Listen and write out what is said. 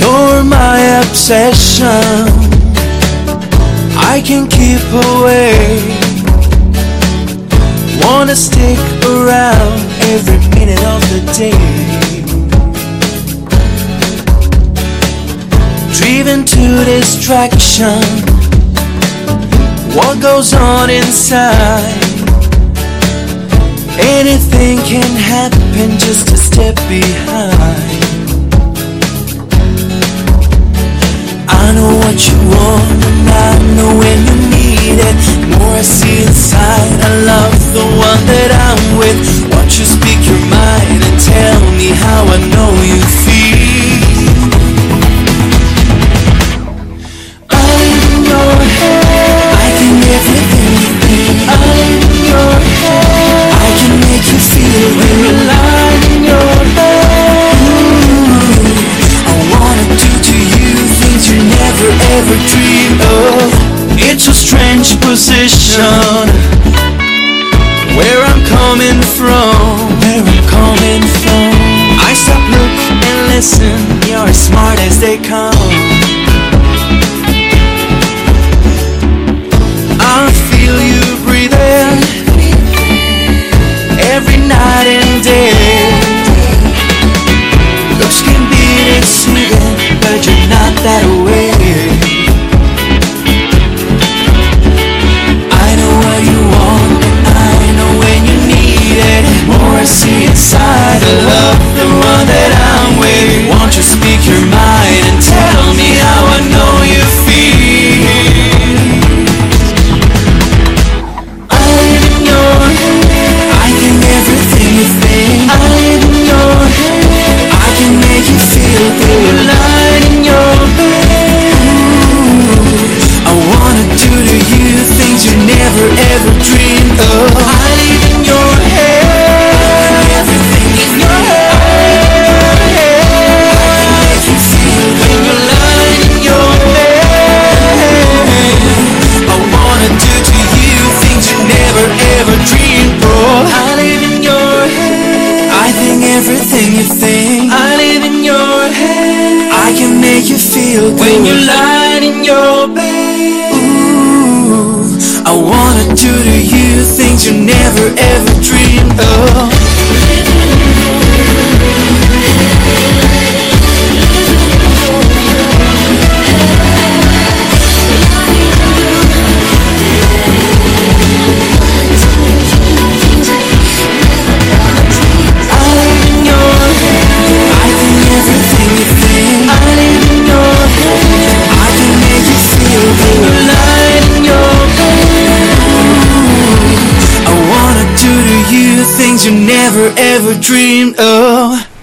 You're my obsession. I can keep away. Wanna stick around every minute of the day. Driven to distraction. What goes on inside? anything can happen just a step behind. where I'm coming from. Where I'm coming from. I stop look and listen. You're as smart as they come. I feel you breathing. Every night and day. Looks can be deceiving but you're not that way. when you think I live in your head I can make you feel good. when you lie in your bed Ooh, I wanna do to you things you never ever dream ever dreamed of.